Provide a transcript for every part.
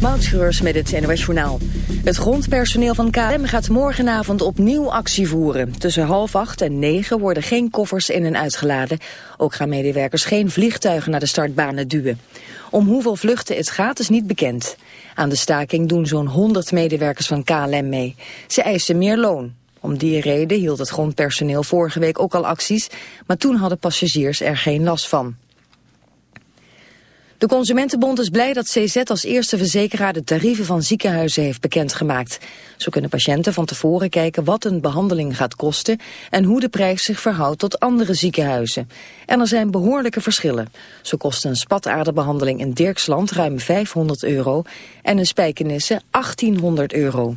Moutschreurs met het NOS Journaal. Het grondpersoneel van KLM gaat morgenavond opnieuw actie voeren. Tussen half acht en negen worden geen koffers in en uitgeladen. Ook gaan medewerkers geen vliegtuigen naar de startbanen duwen. Om hoeveel vluchten het gaat is niet bekend. Aan de staking doen zo'n 100 medewerkers van KLM mee. Ze eisen meer loon. Om die reden hield het grondpersoneel vorige week ook al acties... maar toen hadden passagiers er geen last van. De Consumentenbond is blij dat CZ als eerste verzekeraar de tarieven van ziekenhuizen heeft bekendgemaakt. Zo kunnen patiënten van tevoren kijken wat een behandeling gaat kosten en hoe de prijs zich verhoudt tot andere ziekenhuizen. En er zijn behoorlijke verschillen. Zo kost een spataderbehandeling in Dirksland ruim 500 euro en een spijkenisse 1800 euro.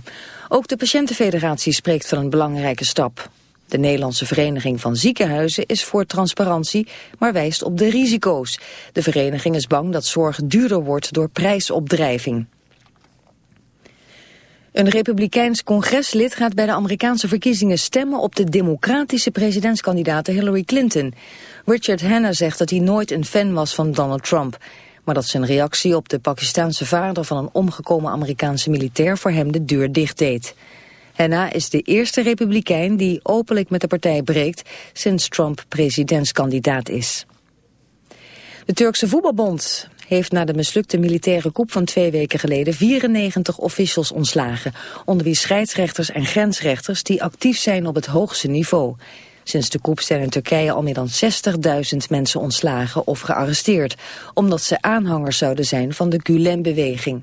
Ook de patiëntenfederatie spreekt van een belangrijke stap. De Nederlandse Vereniging van Ziekenhuizen is voor transparantie, maar wijst op de risico's. De vereniging is bang dat zorg duurder wordt door prijsopdrijving. Een republikeins congreslid gaat bij de Amerikaanse verkiezingen stemmen op de democratische presidentskandidaat Hillary Clinton. Richard Hanna zegt dat hij nooit een fan was van Donald Trump. Maar dat zijn reactie op de Pakistaanse vader van een omgekomen Amerikaanse militair voor hem de deur dicht deed. Henna is de eerste republikein die openlijk met de partij breekt sinds Trump presidentskandidaat is. De Turkse voetbalbond heeft na de mislukte militaire coup van twee weken geleden 94 officials ontslagen, onder wie scheidsrechters en grensrechters die actief zijn op het hoogste niveau. Sinds de coup zijn in Turkije al meer dan 60.000 mensen ontslagen of gearresteerd, omdat ze aanhangers zouden zijn van de Gulen-beweging.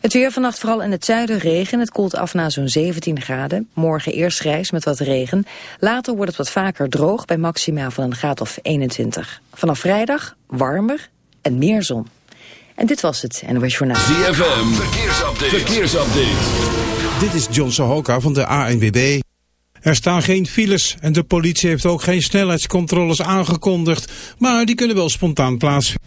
Het weer vannacht vooral in het zuiden regen. Het koelt af naar zo'n 17 graden. Morgen eerst grijs met wat regen. Later wordt het wat vaker droog bij maxima van een graad of 21. Vanaf vrijdag warmer en meer zon. En dit was het NOS Journaal. ZFM, verkeersupdate. verkeersupdate. Dit is John Sohoka van de ANWB. Er staan geen files en de politie heeft ook geen snelheidscontroles aangekondigd. Maar die kunnen wel spontaan plaatsvinden.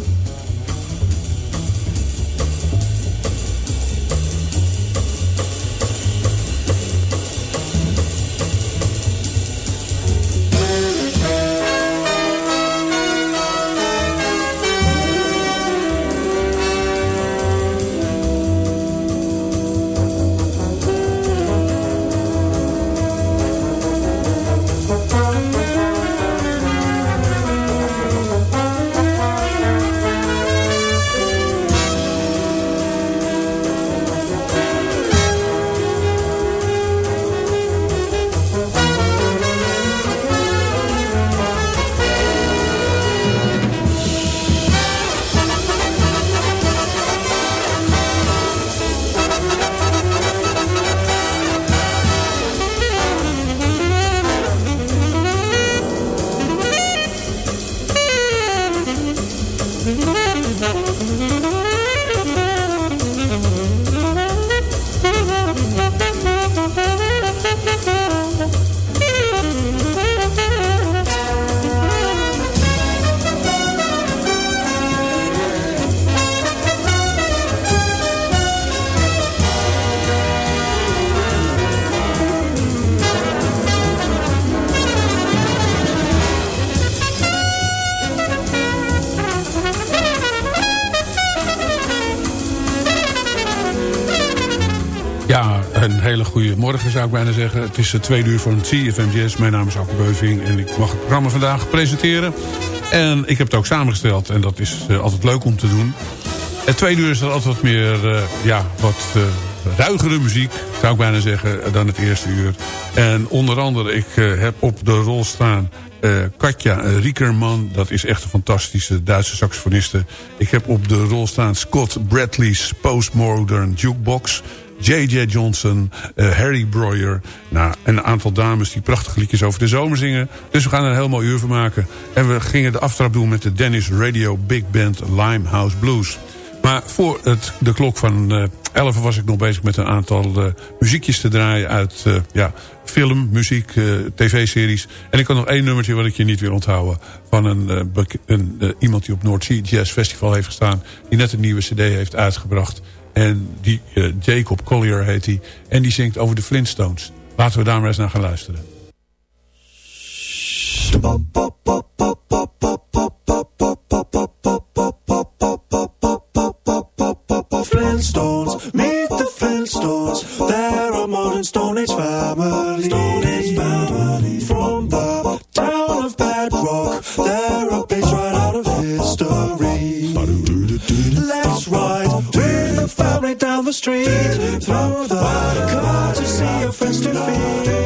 Goedemorgen zou ik bijna zeggen. Het is twee uur van CFM Jazz. Mijn naam is Akko Beuving en ik mag het programma vandaag presenteren. En ik heb het ook samengesteld en dat is uh, altijd leuk om te doen. Het tweede uur is er altijd wat meer, uh, ja, wat ruigere muziek, zou ik bijna zeggen, dan het eerste uur. En onder andere, ik heb op de rol staan Katja Riekerman. Dat is echt een fantastische Duitse saxofoniste. Ik heb op de rol staan Scott Bradley's Postmodern Jukebox. J.J. Johnson, uh, Harry Breuer. Nou, en een aantal dames die prachtige liedjes over de zomer zingen. Dus we gaan er een heel mooi uur van maken. En we gingen de aftrap doen met de Dennis Radio Big Band Limehouse Blues. Maar voor het, de klok van uh, 11 was ik nog bezig met een aantal uh, muziekjes te draaien uit ja, film, muziek, tv-series. En ik had nog één nummertje wat ik je niet wil onthouden. Van een, een iemand die op Sea Jazz Festival heeft gestaan. Die net een nieuwe cd heeft uitgebracht. En die Jacob Collier heet hij. En die zingt over de Flintstones. Laten we daar maar eens naar gaan luisteren. Flintstones, meet the Flintstones. They're a modern Stone Age family. Family down the street through the courtesy of festive feet.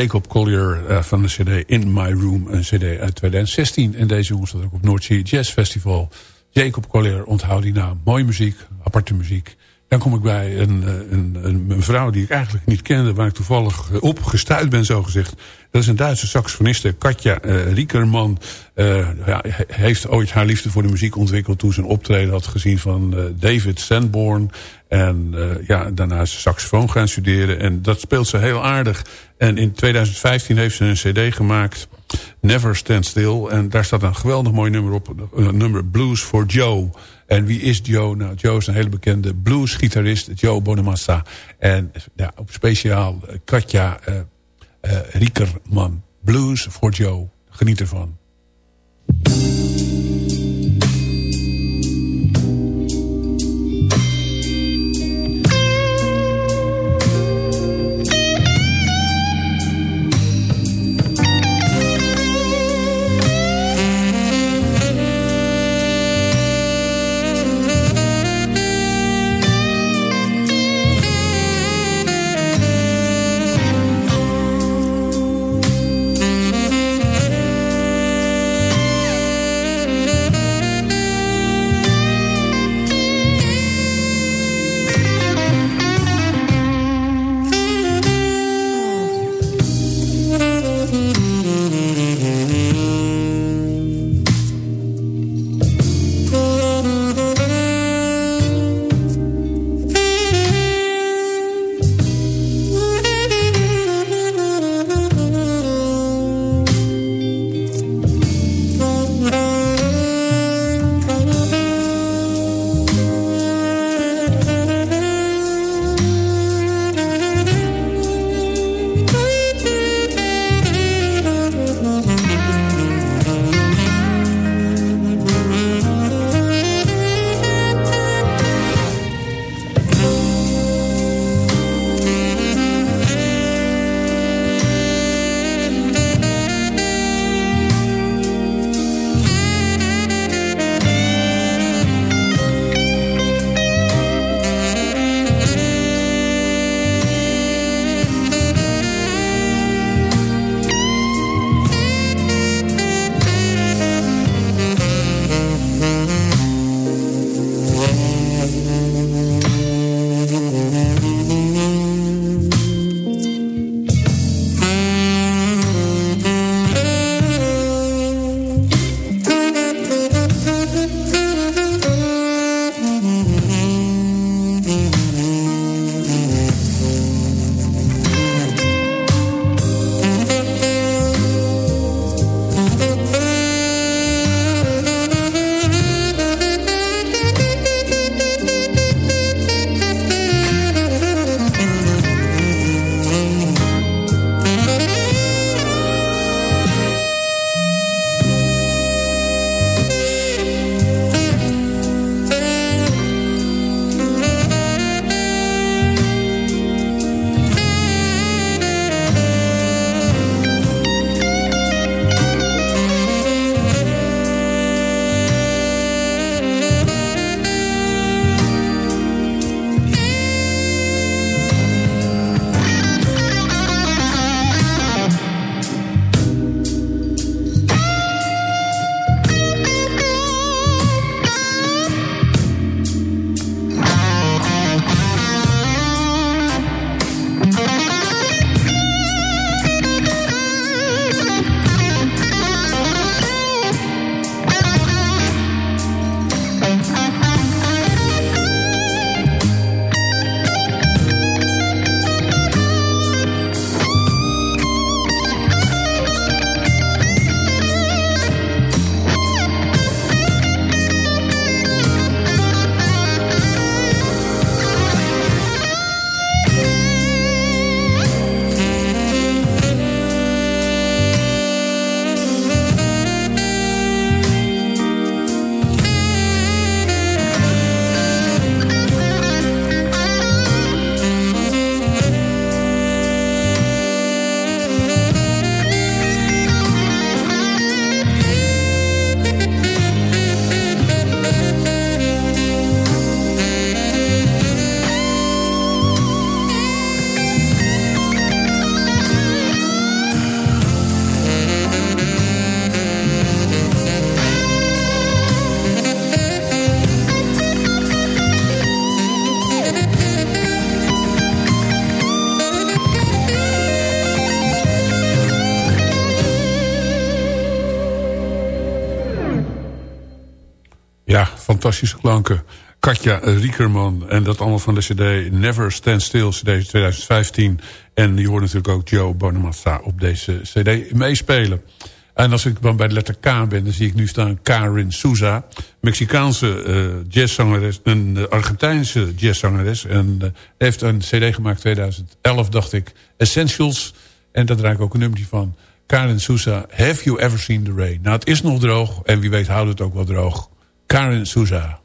Jacob Collier eh, van de cd In My Room. Een cd uit 2016. En deze jongens staat ook op Noordzee Jazz Festival. Jacob Collier, onthoud die naam. Mooie muziek, aparte muziek. Dan kom ik bij een, eh, een, een, vrouw die ik eigenlijk niet kende... waar ik toevallig eh, op gestuurd ben, zogezegd. Dat is een Duitse saxofoniste, Katja Riekerman. Ja, heeft ooit haar liefde voor de muziek ontwikkeld... toen ze een optreden had gezien van David Sanborn. En ja, daarna is ze saxofoon gaan studeren. En dat speelt ze heel aardig. En in 2015 heeft ze een cd gemaakt... Never Stand Still. En daar staat een geweldig mooi nummer op. Een nummer Blues for Joe. En wie is Joe? Nou, Joe is een hele bekende bluesgitarist. Joe Bonamassa. En ja, op speciaal Katja uh, uh, Riekerman. Blues for Joe. Geniet ervan. Fantastische klanken. Katja Riekerman en dat allemaal van de cd Never Stand Still, cd 2015. En je hoort natuurlijk ook Joe Bonamassa op deze cd meespelen. En als ik dan bij de letter K ben, dan zie ik nu staan Karin Souza. Mexicaanse uh, jazzzangeres, een Argentijnse jazzzangeres. En uh, heeft een cd gemaakt 2011, dacht ik. Essentials. En daar draai ik ook een nummertje van. Karin Souza, Have You Ever Seen the Rain? Nou, het is nog droog. En wie weet houdt het ook wel droog. Karin Souza.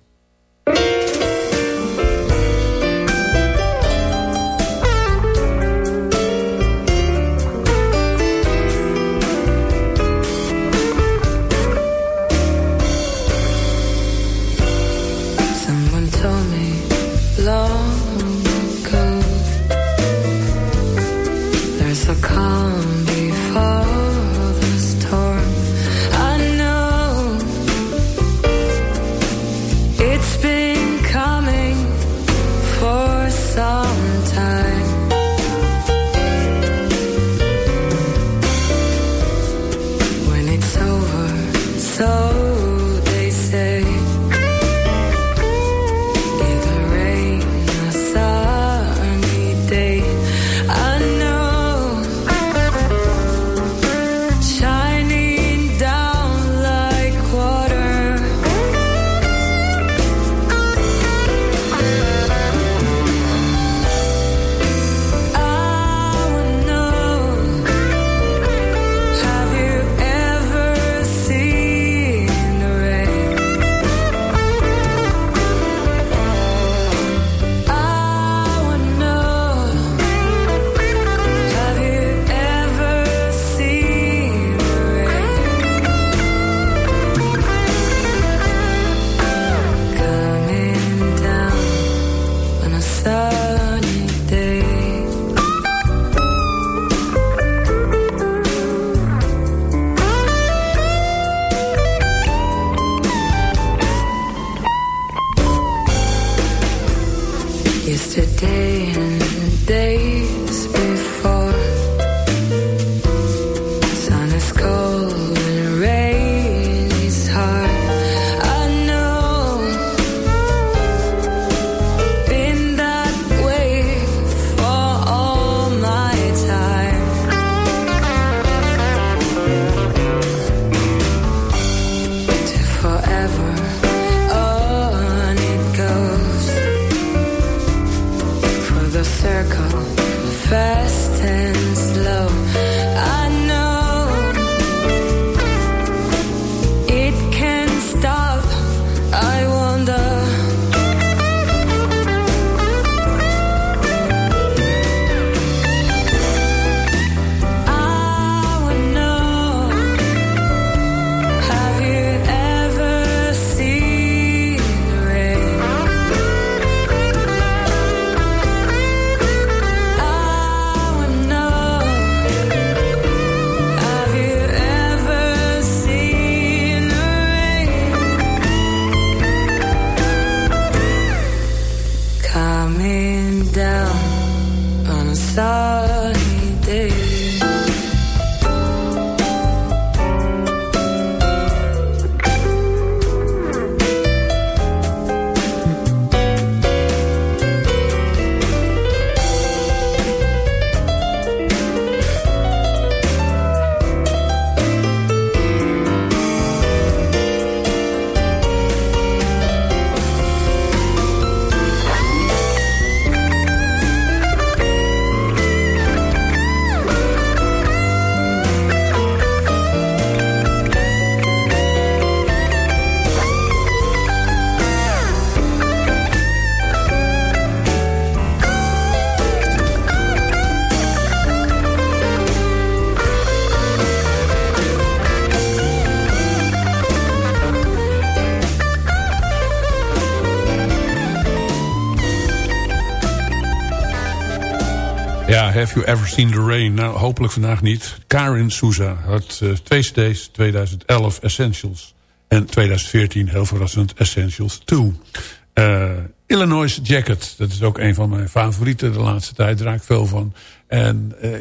Have You Ever Seen the Rain? Nou, hopelijk vandaag niet. Karin Souza had uh, twee cd's, 2011 Essentials... en 2014, heel verrassend, Essentials 2. Uh, eh, Illinois Jacket, dat is ook een van mijn favorieten de laatste tijd. Daar raak ik veel van. En uh,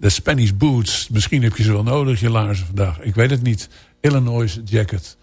de Spanish Boots, misschien heb je ze wel nodig, je laarzen vandaag. Ik weet het niet. Illinois Jacket.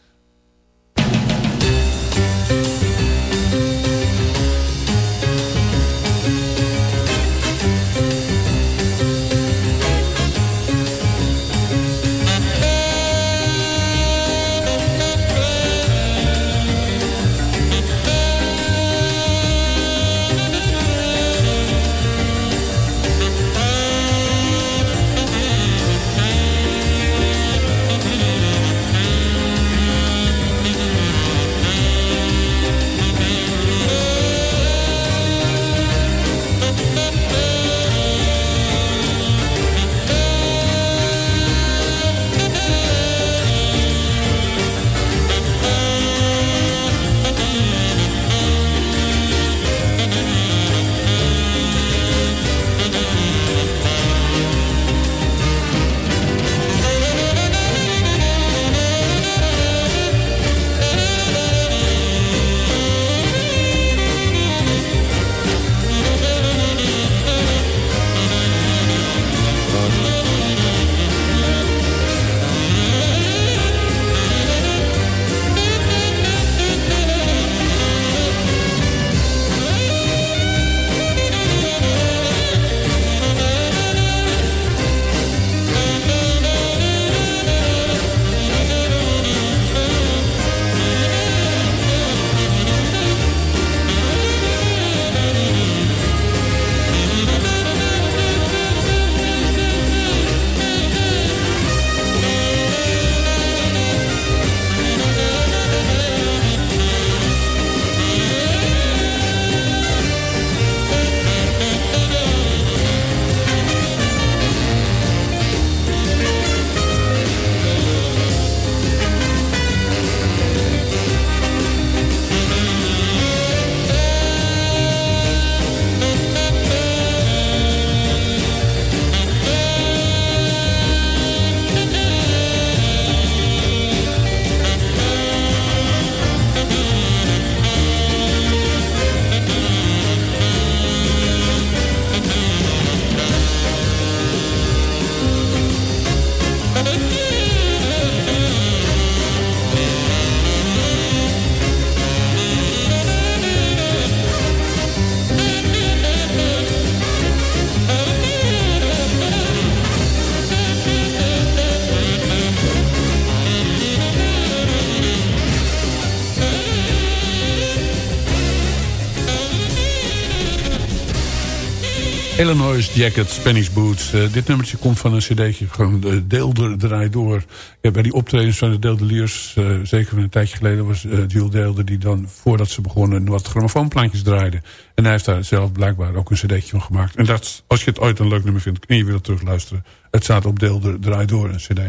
Illinois Jacket, Spanish Boots. Uh, dit nummertje komt van een cd'tje, gewoon de door. Bij die optredens van de Deeldeliers, uh, zeker van een tijdje geleden... was uh, Jules Deelder die dan, voordat ze begonnen... wat grammofoonplaatjes draaide. En hij heeft daar zelf blijkbaar ook een cd'tje van gemaakt. En dat, als je het ooit een leuk nummer vindt en je wil het terugluisteren... het staat op Deelder draai door, een cd.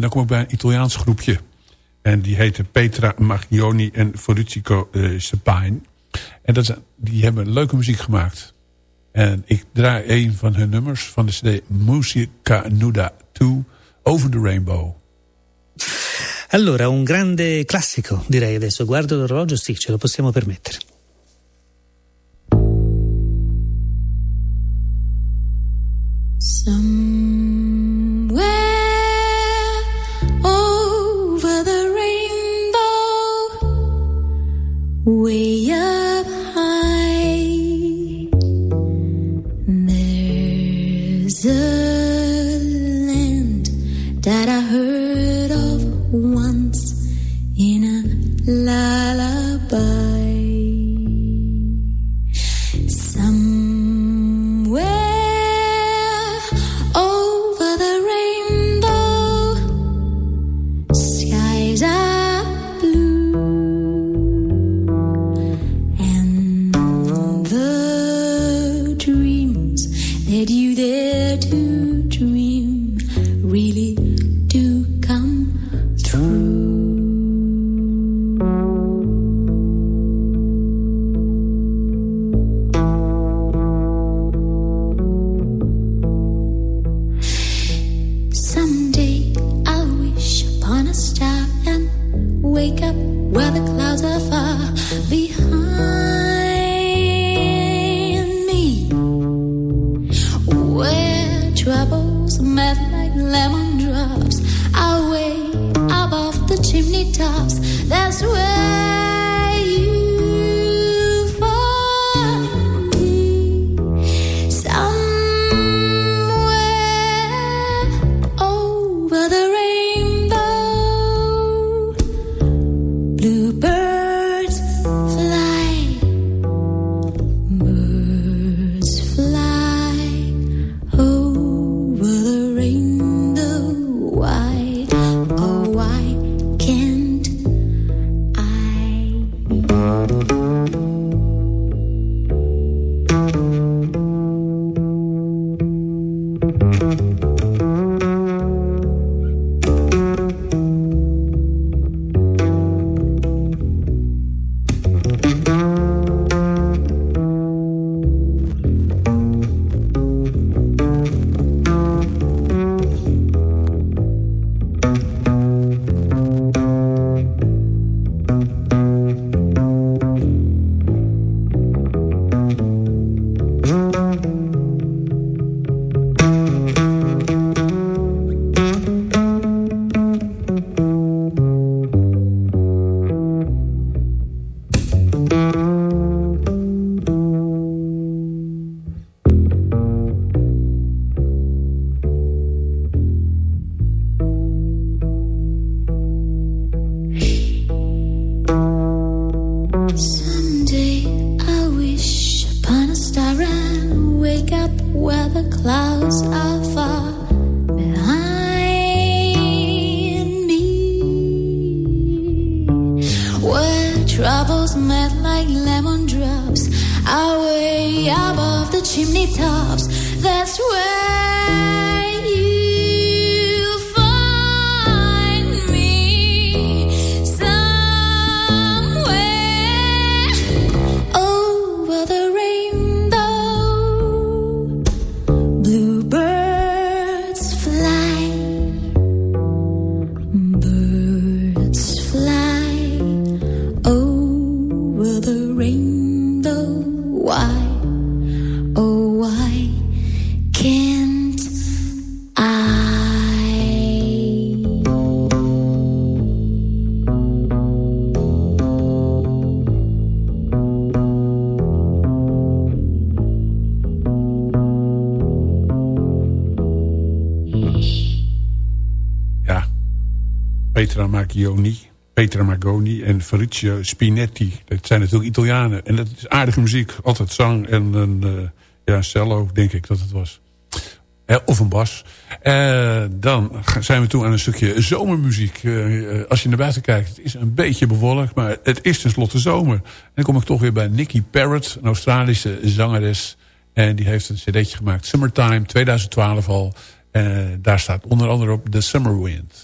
dan kom ik bij een Italiaans groepje. En die heette Petra Maglioni en Foricico uh. En dat, die hebben leuke muziek gemaakt... En ik draai een van hun nummers van de CD Musica Nuda 2 Over the Rainbow. Allora, un grande classico, direi adesso. Guardo l'orologio, sì, ce lo possiamo permettere. Somewhere over the rainbow, way up Petra Macchioni, Petra Magoni en Fabrizio Spinetti. Dat zijn natuurlijk Italianen. En dat is aardige muziek. Altijd zang en een uh, Ja, cello, denk ik dat het was. Eh, of een bas. Eh, dan zijn we toe aan een stukje zomermuziek. Eh, als je naar buiten kijkt, het is een beetje bewolkt. Maar het is tenslotte zomer. En dan kom ik toch weer bij Nicky Parrott, een Australische zangeres. En die heeft een cd'tje gemaakt, Summertime, 2012 al. En daar staat onder andere op The Summer Wind.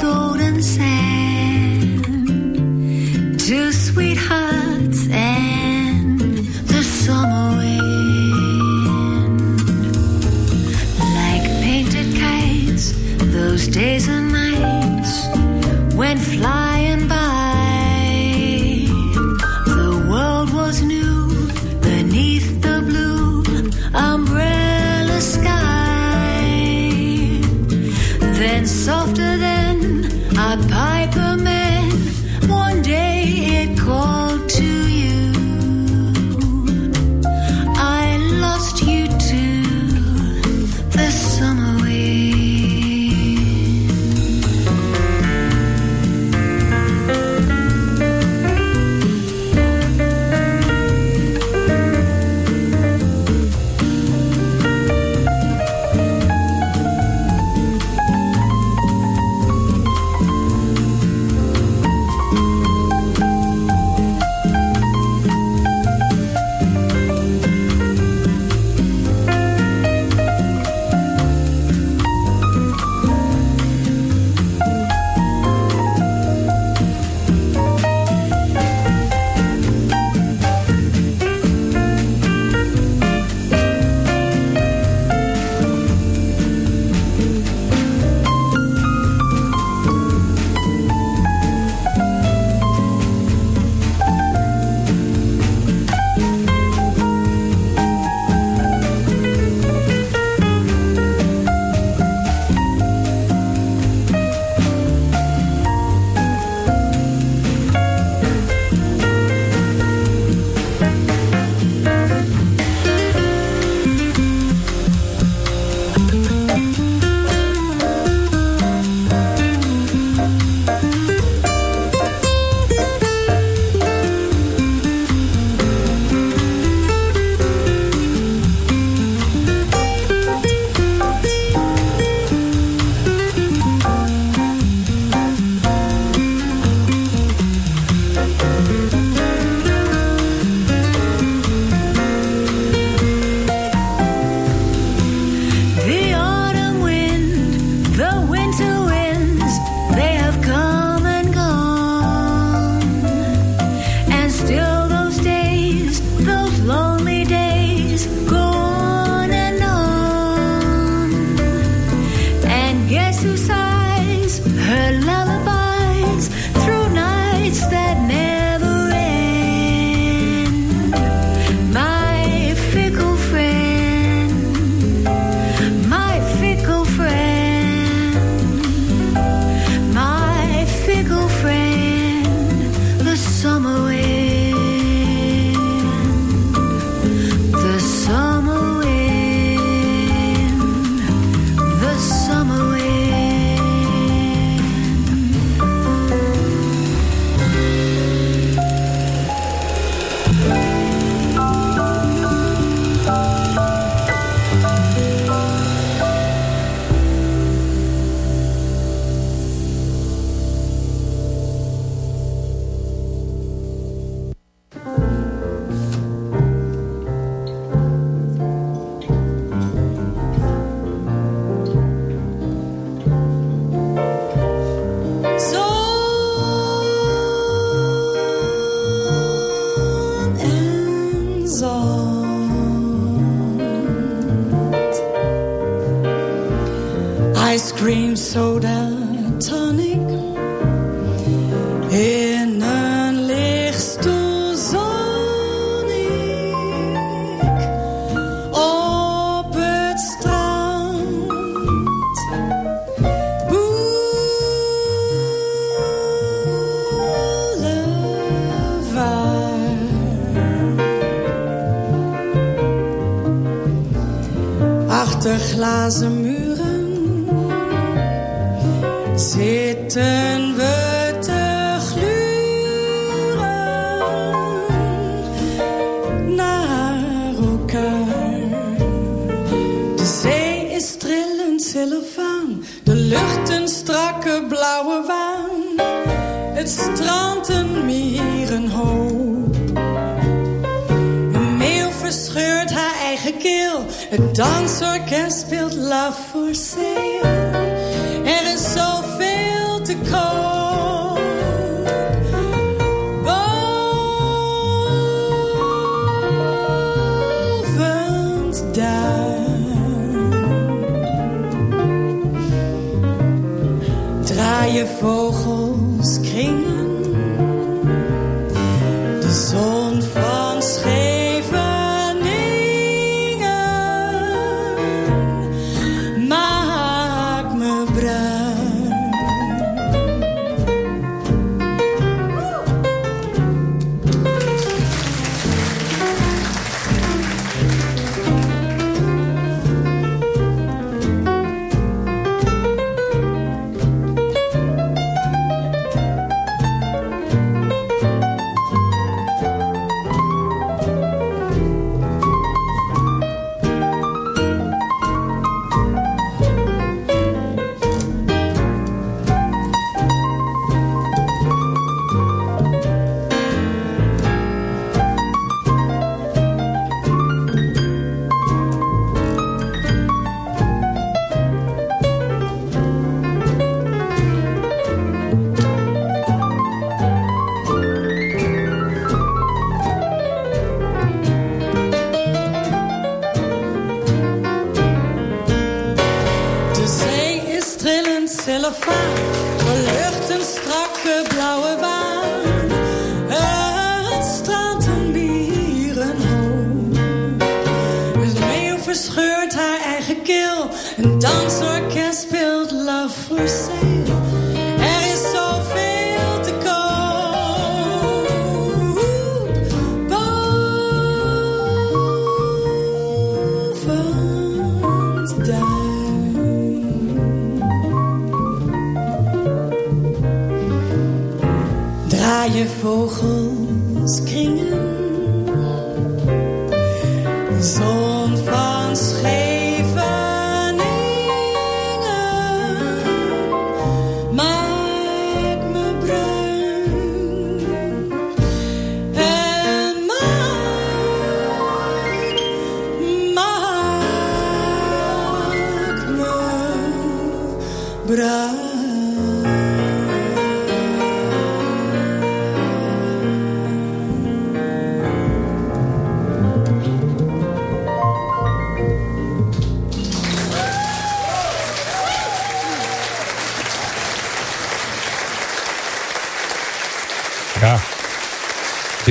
todo. sous Het dansorkest speelt La Forcée. Zee is trillend de lucht een strakke blauwe waan. Het strand een bierenhoop. Het meeuw verscheurt haar eigen keel, een dansorkest speelt Love for Sale. Draaien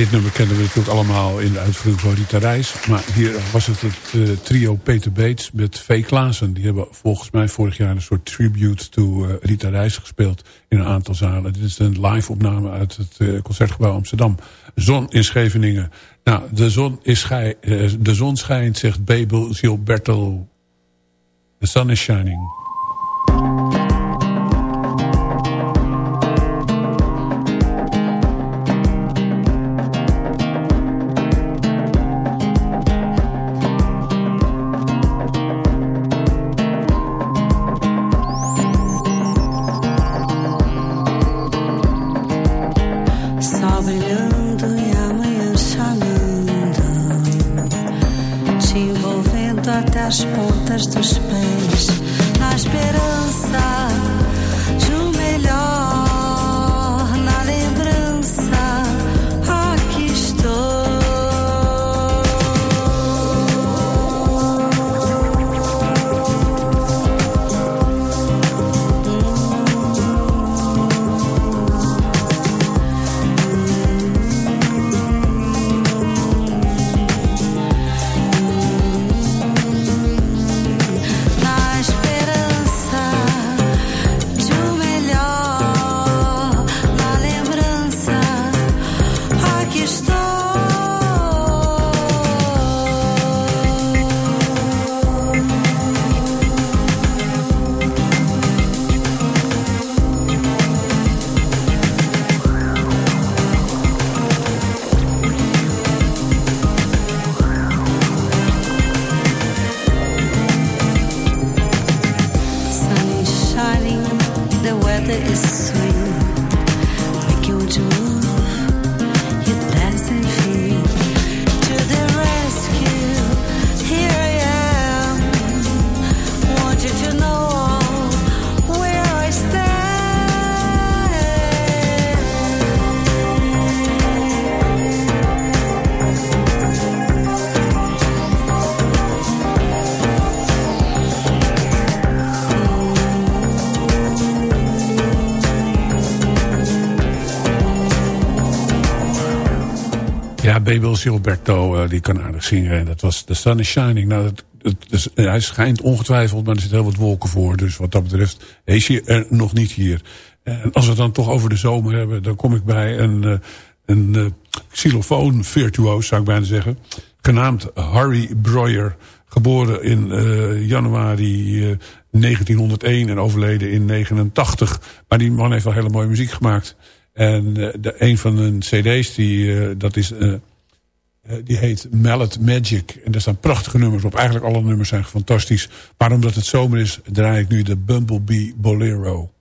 dit nummer kennen we natuurlijk allemaal in de uitvoering van Rita Reis. Maar hier was het het eh, trio Peter Bates met V. Klaassen. Die hebben volgens mij vorig jaar een soort tribute to eh, Rita Reis gespeeld in een aantal zalen. Dit is een live opname uit het eh, Concertgebouw Amsterdam. Zon in Scheveningen. Nou, de zon, is de zon schijnt, zegt Babel Gilberto. The sun is shining. Babel Gilberto, eh, die kan aardig zingen. En dat was The Sun is Shining. Nou, dat, dus, eh, hij schijnt ongetwijfeld, maar er zitten heel wat wolken voor. Dus wat dat betreft is hij er nog niet hier. En als we het dan toch over de zomer hebben... dan kom ik bij een, eh, een xylofoon virtuoos, zou ik bijna zeggen. Genaamd Harry Breuer. Geboren in januari eh, 1901 en overleden in 89. Maar die man heeft wel hele mooie muziek gemaakt. En de, een van hun cd's, die, dat is, die heet Mallet Magic. En daar staan prachtige nummers op. Eigenlijk alle nummers zijn fantastisch. Maar omdat het zomer is, draai ik nu de Bumblebee Bolero.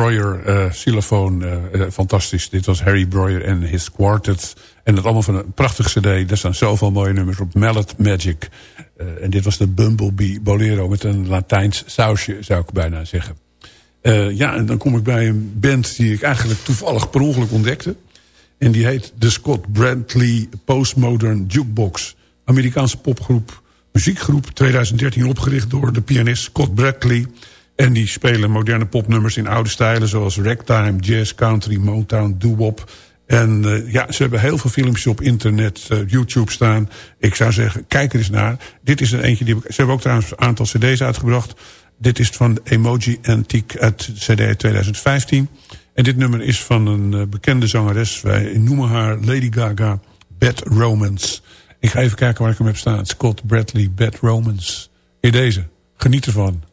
Breuer, eh, fantastisch. Dit was Harry Breuer en His Quartet. En dat allemaal van een prachtig cd. Er staan zoveel mooie nummers op. Mallet Magic. En dit was de Bumblebee Bolero met een Latijns sausje, zou ik bijna zeggen. Ja, en dan kom ik bij een band die ik eigenlijk toevallig per ongeluk ontdekte. En die heet de Scott Brantley Postmodern Jukebox. Amerikaanse popgroep, muziekgroep. 2013 opgericht door de pianist Scott Bradley. En die spelen moderne popnummers in oude stijlen... zoals ragtime, jazz, country, motown, doo-wop. En eh, ja, ze hebben heel veel filmpjes op internet, eh, YouTube staan. Ik zou zeggen, kijk er eens naar. Dit is er eentje die... Ze hebben ook trouwens een aantal cd's uitgebracht. Dit is van Emoji Antique uit cd 2015. En dit nummer is van een eh, bekende zangeres. Wij noemen haar Lady Gaga Bad Romance. Ik ga even kijken waar ik hem heb staan. Scott Bradley Bad Romance. Hier deze. Geniet ervan.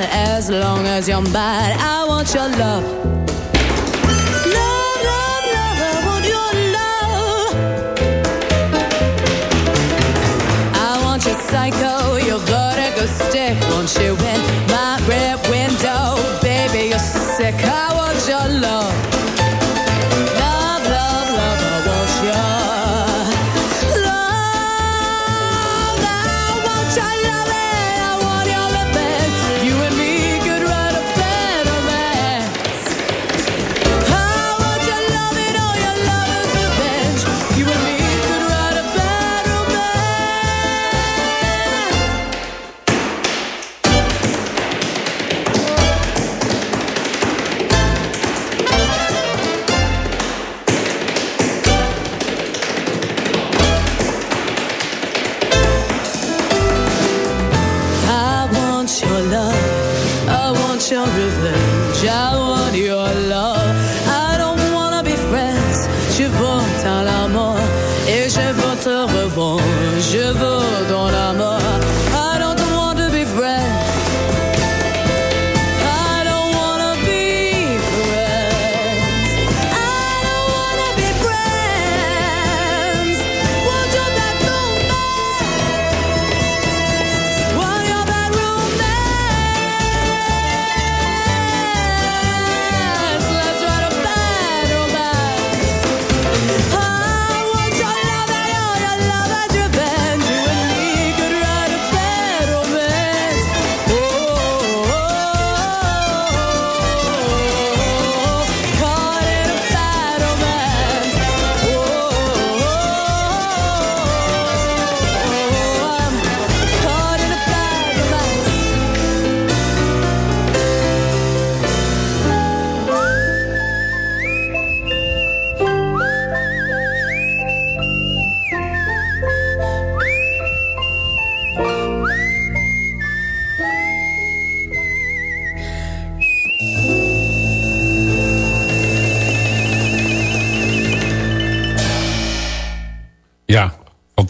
As long as you're mine. I want your love. Love, love, love, I want your love. I want your psycho, stick. Won't you in my rear window? Baby, you're sick. I want your. Love,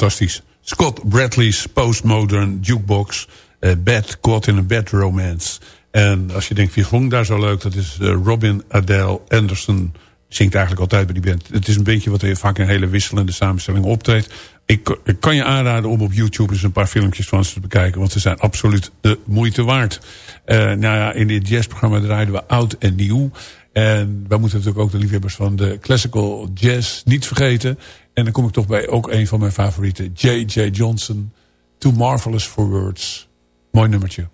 fantastisch. Scott Bradley's Postmodern Jukebox. eh, bad, Caught in a Bad Romance. En als je denkt, wie zong daar zo leuk? Dat is eh, Robin Adele Anderson. Zingt eigenlijk altijd bij die band. Het is een beetje wat er vaak in hele wisselende samenstellingen optreedt. Ik, kan je aanraden om op YouTube eens een paar filmpjes van ze te bekijken. Want ze zijn absoluut de moeite waard. Eh, nou ja, in dit jazzprogramma draaiden we oud en nieuw. En wij moeten natuurlijk ook de liefhebbers van de classical jazz niet vergeten. En dan kom ik toch bij ook een van mijn favorieten. J.J. Johnson. Too Marvelous for Words. Mooi nummertje.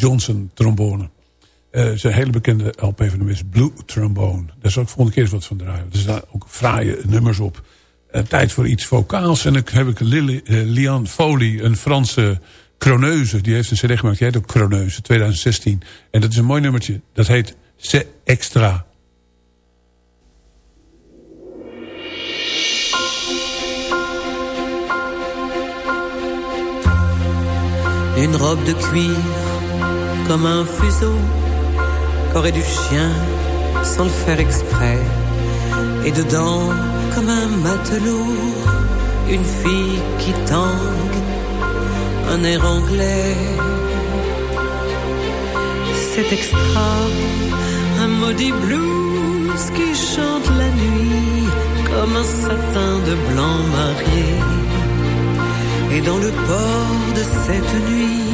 Johnson trombone. Uh, zijn hele bekende LP van hem is Blue Trombone. Daar zal ik volgende keer eens wat van draaien. Er staan ook fraaie nummers op. Uh, tijd voor iets vocaals. En dan heb ik uh, Lian Foley, een Franse Croneuze. Die heeft een cd gemaakt. Die heet ook Croneuze, 2016. En dat is een mooi nummertje. Dat heet C'est Extra. Une robe de cuir comme un fuseau qu'aurait du chien sans le faire exprès. Et dedans, comme un matelot, une fille qui tangue, un air anglais. C'est extra, un maudit blues qui chante la nuit comme un satin de blanc marié. Et dans le port de cette nuit,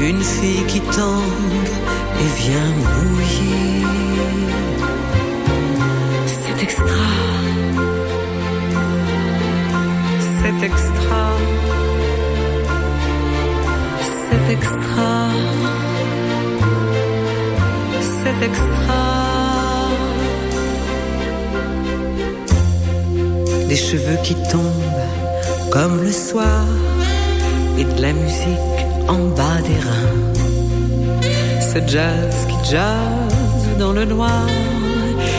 une fille qui tangue et vient mouiller. C'est extra. C'est extra. C'est extra. C'est extra. Des cheveux qui tombent comme le soir et de la musique en bas des reins. Ce jazz qui jazz dans le noir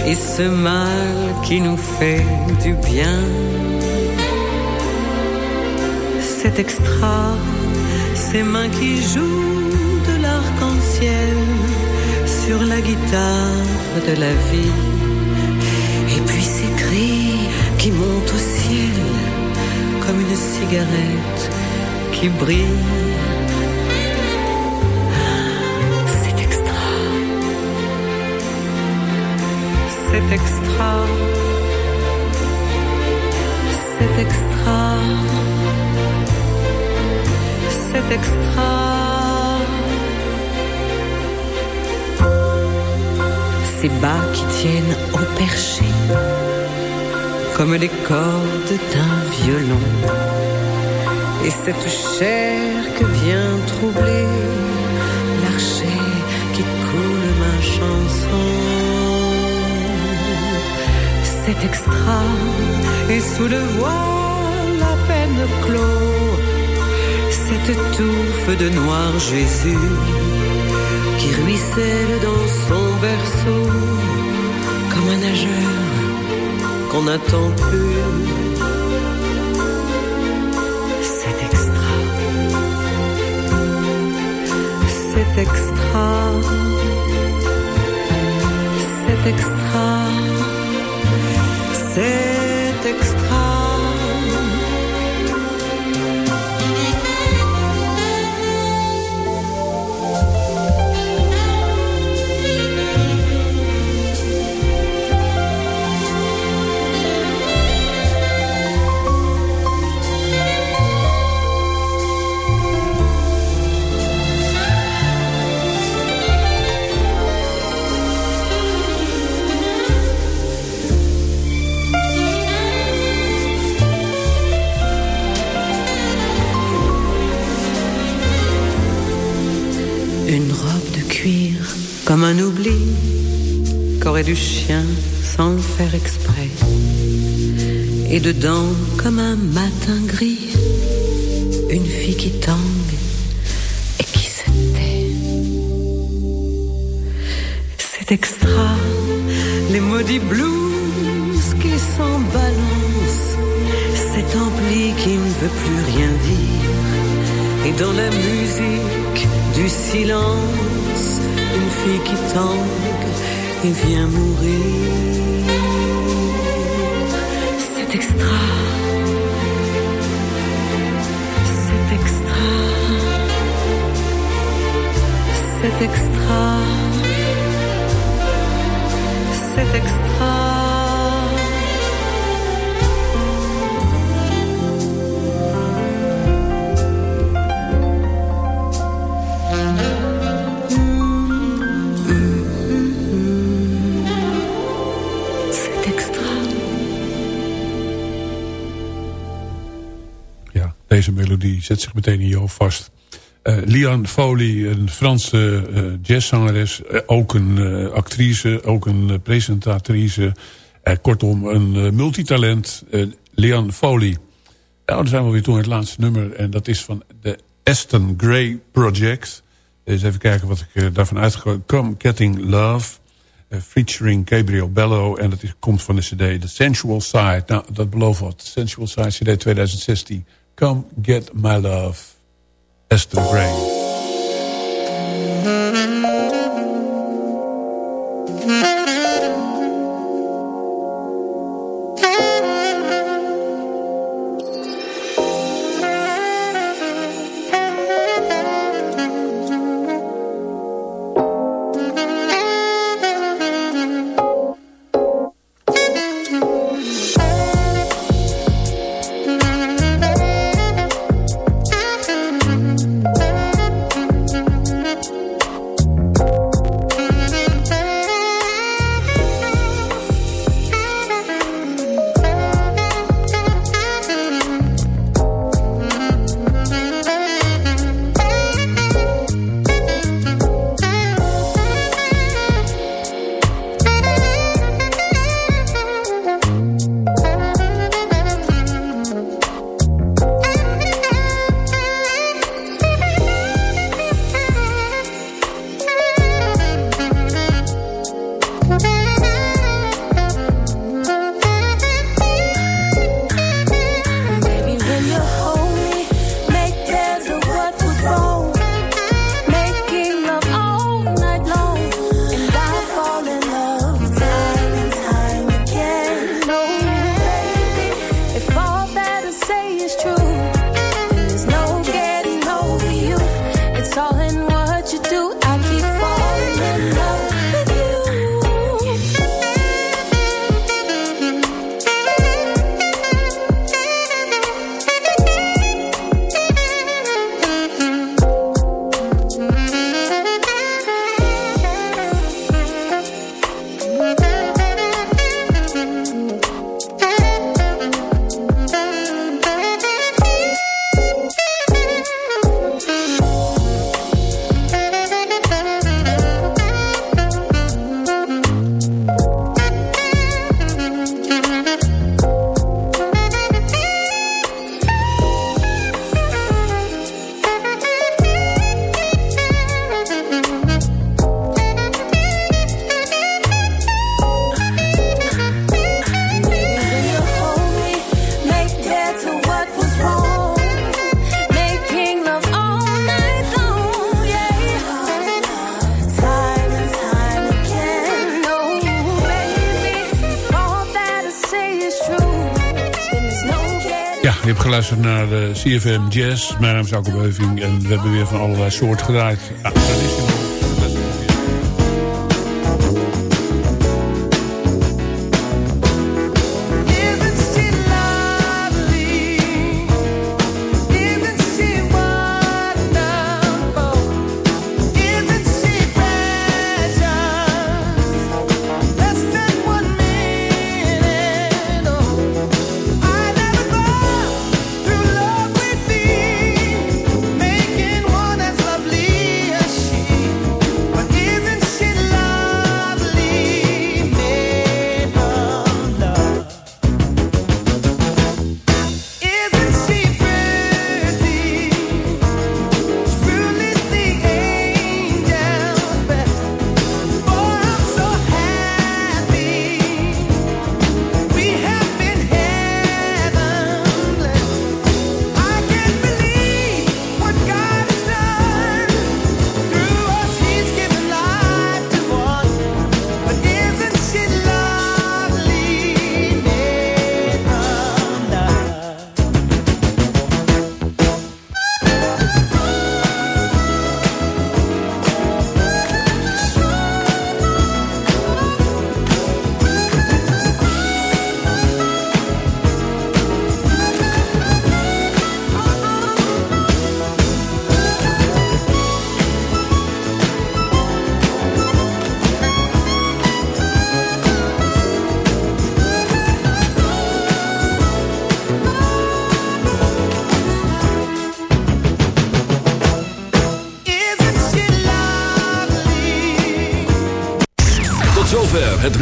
et ce mal qui nous fait du bien. C'est extra, ces mains qui jouent de l'arc-en-ciel sur la guitare de la vie. Et puis ces cris qui montent au ciel comme une cigarette qui brille. C'est extra. C'est extra. C'est extra. Ces bas qui tiennent au perché comme les cordes d'un violon. Et cette chair que vient troubler C'est extra, et sous le voile à peine clos, cette touffe de noir Jésus qui ruisselle dans son berceau comme un nageur qu'on n'attend plus. C'est extra. C'est extra. C'est extra. Comme un oubli qu'aurait du chien sans le faire exprès. Et dedans, comme un matin gris, une fille qui tangue et qui se tait. C'est extra, les maudits blues qui s'en balancent, cet ampli qui ne veut plus rien dire. Et dans la musique du silence, fille qui tangue et vient mourir. C'est extra. C'est extra. C'est extra. C'est extra. Zet zich meteen in hoofd vast. Uh, Liane Foley, een Franse uh, jazzzangeres. Uh, ook een actrice, ook een presentatrice. kortom, een multitalent. Liane Foley. Nou, dan zijn we weer toe in het laatste nummer. En dat is van de Aston Gray Project. Eens even kijken wat ik daarvan uitgekomen. Come Getting Love. featuring Gabriel Bello. En dat is, komt van de cd The Sensual Side. Nou, dat belooft wat. Sensual Side cd 2016. Come Get My Love. Esther Gray. Naar de CFM Jazz. Mijn naam is Alko Beuving en we hebben weer van allerlei soorten gedraaid.